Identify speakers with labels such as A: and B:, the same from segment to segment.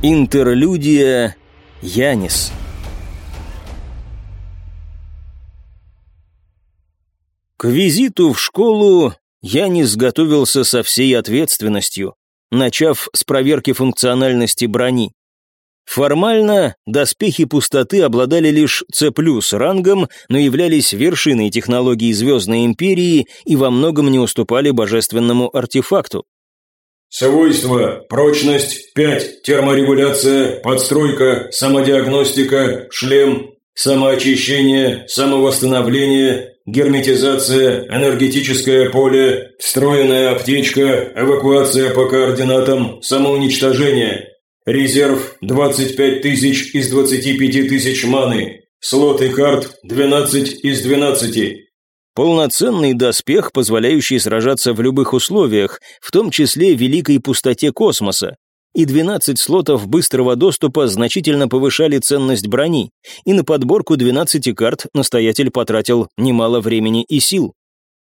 A: Интерлюдия Янис К визиту в школу Янис готовился со всей ответственностью, начав с проверки функциональности брони. Формально доспехи пустоты обладали лишь C+, рангом, но являлись вершиной технологий Звездной Империи и во многом не уступали божественному артефакту.
B: Свойства. Прочность 5. Терморегуляция, подстройка, самодиагностика, шлем, самоочищение, самовосстановление, герметизация, энергетическое поле, встроенная аптечка, эвакуация по координатам, самоуничтожение. Резерв 25 тысяч из 25 тысяч маны. Слоты карт 12 из 12.
A: Полноценный доспех, позволяющий сражаться в любых условиях, в том числе в великой пустоте космоса. И 12 слотов быстрого доступа значительно повышали ценность брони, и на подборку 12 карт настоятель потратил немало времени и сил.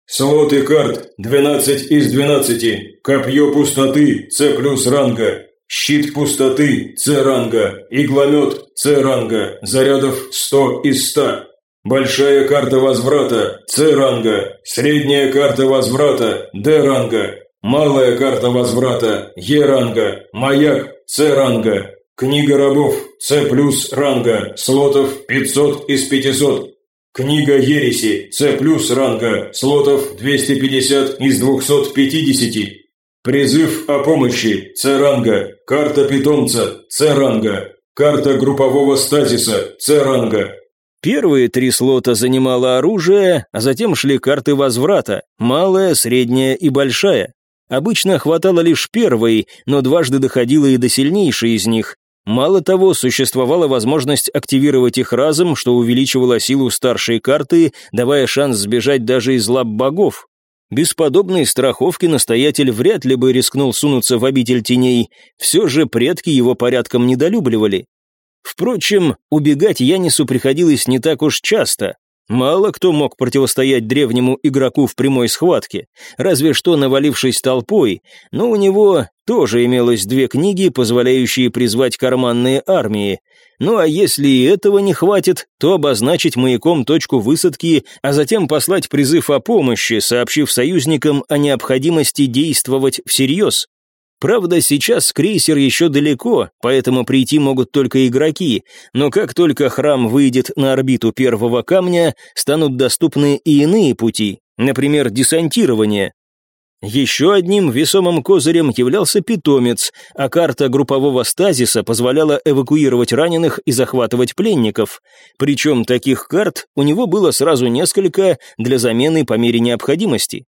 B: Слоты карт 12 из 12. Копье пустоты С плюс ранга. Щит пустоты С ранга. Игломет С ранга. Зарядов 100 из 100. Большая карта возврата С ранга, средняя карта возврата Д ранга, малая карта возврата Е ранга, маяк С ранга, книга рабов С плюс ранга, слотов 500 из 500. Книга ереси С плюс ранга, слотов 250 из 250. Призыв о помощи С ранга, карта питомца С ранга, карта группового стазиса С ранга,
A: Первые три слота занимало оружие, а затем шли карты возврата, малая, средняя и большая. Обычно хватало лишь первой, но дважды доходило и до сильнейшей из них. Мало того, существовала возможность активировать их разом, что увеличивало силу старшей карты, давая шанс сбежать даже из лап богов. Без подобной страховки настоятель вряд ли бы рискнул сунуться в обитель теней, все же предки его порядком недолюбливали. Впрочем, убегать Янису приходилось не так уж часто. Мало кто мог противостоять древнему игроку в прямой схватке, разве что навалившись толпой, но у него тоже имелось две книги, позволяющие призвать карманные армии. Ну а если и этого не хватит, то обозначить маяком точку высадки, а затем послать призыв о помощи, сообщив союзникам о необходимости действовать всерьез. Правда, сейчас крейсер еще далеко, поэтому прийти могут только игроки, но как только храм выйдет на орбиту первого камня, станут доступны и иные пути, например, десантирование. Еще одним весомым козырем являлся питомец, а карта группового стазиса позволяла эвакуировать раненых и захватывать пленников. Причем таких карт у него было сразу несколько для замены по мере необходимости.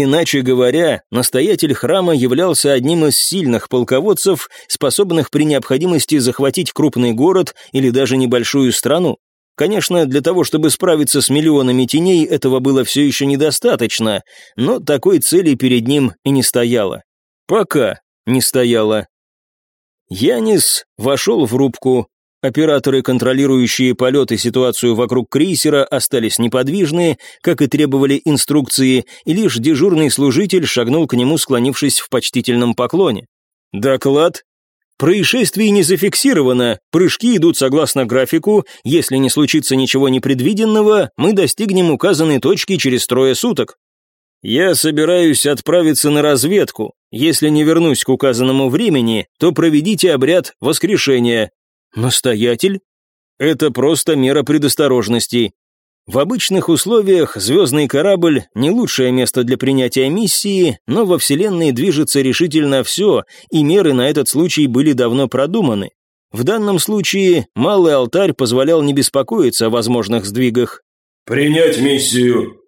A: Иначе говоря, настоятель храма являлся одним из сильных полководцев, способных при необходимости захватить крупный город или даже небольшую страну. Конечно, для того, чтобы справиться с миллионами теней, этого было все еще недостаточно, но такой цели перед ним и не стояло. Пока не стояло. Янис вошел в рубку, Операторы, контролирующие полет и ситуацию вокруг крейсера, остались неподвижны, как и требовали инструкции, и лишь дежурный служитель шагнул к нему, склонившись в почтительном поклоне. «Доклад?» «Происшествие не зафиксировано, прыжки идут согласно графику, если не случится ничего непредвиденного, мы достигнем указанной точки через трое суток». «Я собираюсь отправиться на разведку. Если не вернусь к указанному времени, то проведите обряд воскрешения. Настоятель? Это просто мера предосторожности. В обычных условиях звездный корабль – не лучшее место для принятия миссии, но во Вселенной движется решительно все, и меры на этот случай были давно продуманы. В данном случае малый алтарь позволял не беспокоиться о возможных сдвигах.
B: «Принять миссию!»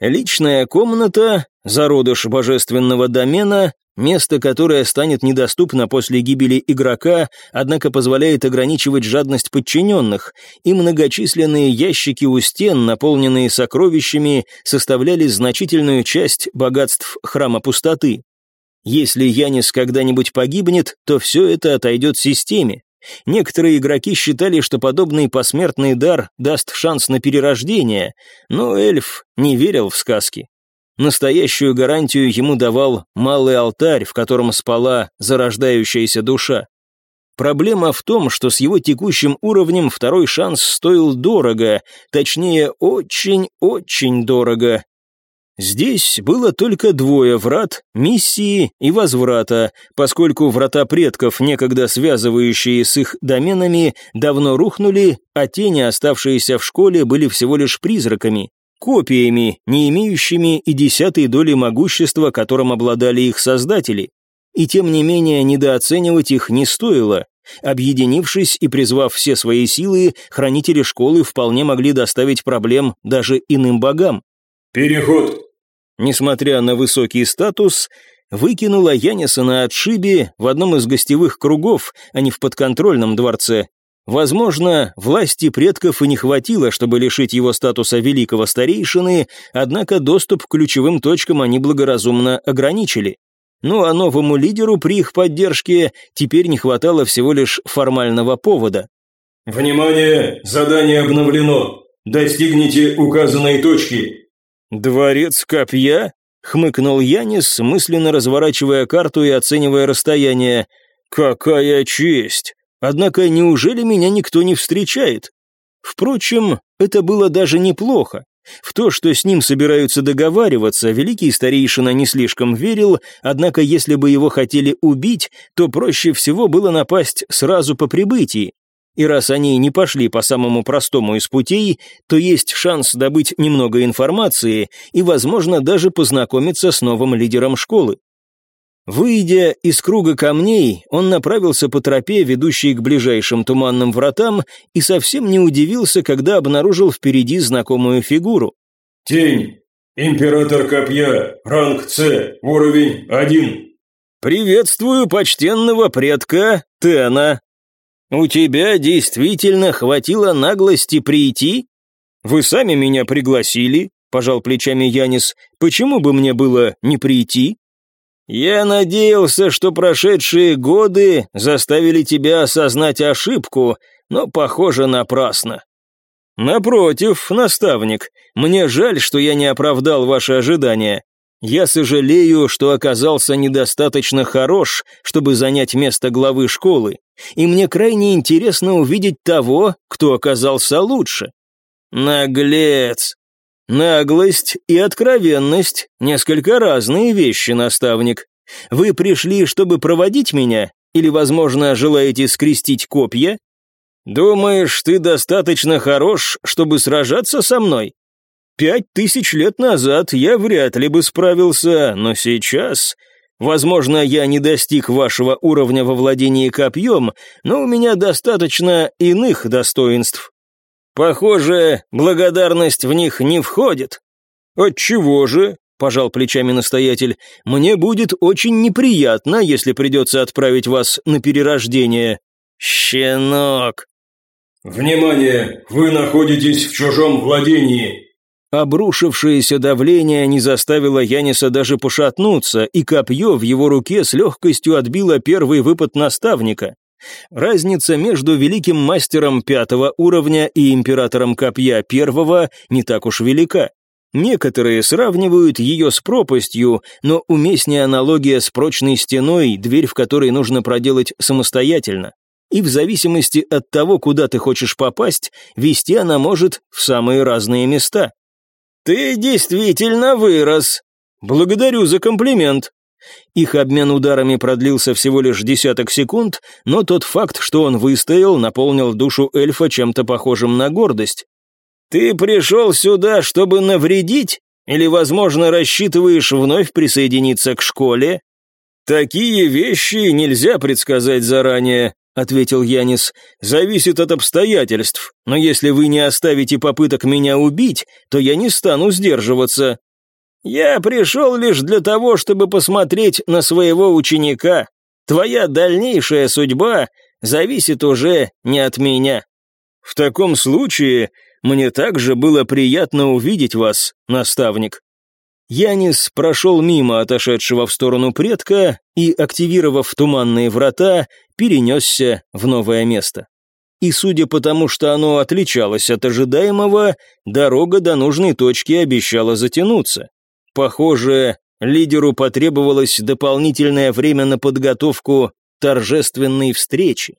A: Личная комната, зародыш божественного домена, Место, которое станет недоступно после гибели игрока, однако позволяет ограничивать жадность подчиненных, и многочисленные ящики у стен, наполненные сокровищами, составляли значительную часть богатств храма пустоты. Если Янис когда-нибудь погибнет, то все это отойдет системе. Некоторые игроки считали, что подобный посмертный дар даст шанс на перерождение, но эльф не верил в сказки. Настоящую гарантию ему давал малый алтарь, в котором спала зарождающаяся душа. Проблема в том, что с его текущим уровнем второй шанс стоил дорого, точнее, очень-очень дорого. Здесь было только двое врат, миссии и возврата, поскольку врата предков, некогда связывающие с их доменами, давно рухнули, а тени, оставшиеся в школе, были всего лишь призраками, копиями, не имеющими и десятой доли могущества, которым обладали их создатели. И тем не менее недооценивать их не стоило. Объединившись и призвав все свои силы, хранители школы вполне могли доставить проблем даже иным богам.
B: «Переход!»
A: несмотря на высокий статус, выкинула Яниса на отшибе в одном из гостевых кругов, а не в подконтрольном дворце. Возможно, власти предков и не хватило, чтобы лишить его статуса великого старейшины, однако доступ к ключевым точкам они благоразумно ограничили. Ну а новому лидеру при их поддержке теперь не хватало всего лишь формального повода.
B: «Внимание! Задание обновлено! Достигните указанной точки!»
A: «Дворец копья?» — хмыкнул Янис, мысленно разворачивая карту и оценивая расстояние. «Какая честь! Однако неужели меня никто не встречает?» Впрочем, это было даже неплохо. В то, что с ним собираются договариваться, великий старейшина не слишком верил, однако если бы его хотели убить, то проще всего было напасть сразу по прибытии и раз они не пошли по самому простому из путей, то есть шанс добыть немного информации и, возможно, даже познакомиться с новым лидером школы. Выйдя из круга камней, он направился по тропе, ведущей к ближайшим туманным вратам, и совсем не удивился, когда обнаружил впереди знакомую фигуру.
B: «Тень! Император Копья! Ранг С! Уровень один!»
A: «Приветствую почтенного предка Тена!» «У тебя действительно хватило наглости прийти? Вы сами меня пригласили», — пожал плечами Янис. «Почему бы мне было не прийти?» «Я надеялся, что прошедшие годы заставили тебя осознать ошибку, но, похоже, напрасно». «Напротив, наставник, мне жаль, что я не оправдал ваши ожидания. Я сожалею, что оказался недостаточно хорош, чтобы занять место главы школы, и мне крайне интересно увидеть того, кто оказался лучше. Наглец. Наглость и откровенность — несколько разные вещи, наставник. Вы пришли, чтобы проводить меня, или, возможно, желаете скрестить копья? Думаешь, ты достаточно хорош, чтобы сражаться со мной? Пять тысяч лет назад я вряд ли бы справился, но сейчас... Возможно, я не достиг вашего уровня во владении копьем, но у меня достаточно иных достоинств. Похоже, благодарность в них не входит. Отчего же? пожал плечами настоятель. Мне будет очень неприятно, если придется отправить вас на перерождение. Щенок.
B: Внимание, вы находитесь в чужом владении.
A: Обрушившееся давление не заставило Яниса даже пошатнуться, и копье в его руке с легкостью отбило первый выпад наставника. Разница между великим мастером пятого уровня и императором копья первого не так уж велика. Некоторые сравнивают ее с пропастью, но уместнее аналогия с прочной стеной, дверь в которой нужно проделать самостоятельно. И в зависимости от того, куда ты хочешь попасть, вести она может в самые разные места. «Ты действительно вырос. Благодарю за комплимент». Их обмен ударами продлился всего лишь десяток секунд, но тот факт, что он выстоял, наполнил душу эльфа чем-то похожим на гордость. «Ты пришел сюда, чтобы навредить? Или, возможно, рассчитываешь вновь присоединиться к школе?» «Такие вещи нельзя предсказать заранее», ответил Янис, — «зависит от обстоятельств, но если вы не оставите попыток меня убить, то я не стану сдерживаться». «Я пришел лишь для того, чтобы посмотреть на своего ученика. Твоя дальнейшая судьба зависит уже не от меня». «В таком случае мне также было приятно увидеть вас, наставник». Янис прошел мимо отошедшего в сторону предка и, активировав туманные врата, перенесся в новое место. И судя по тому, что оно отличалось от ожидаемого, дорога до нужной точки обещала затянуться. Похоже, лидеру потребовалось дополнительное время на подготовку торжественной встречи.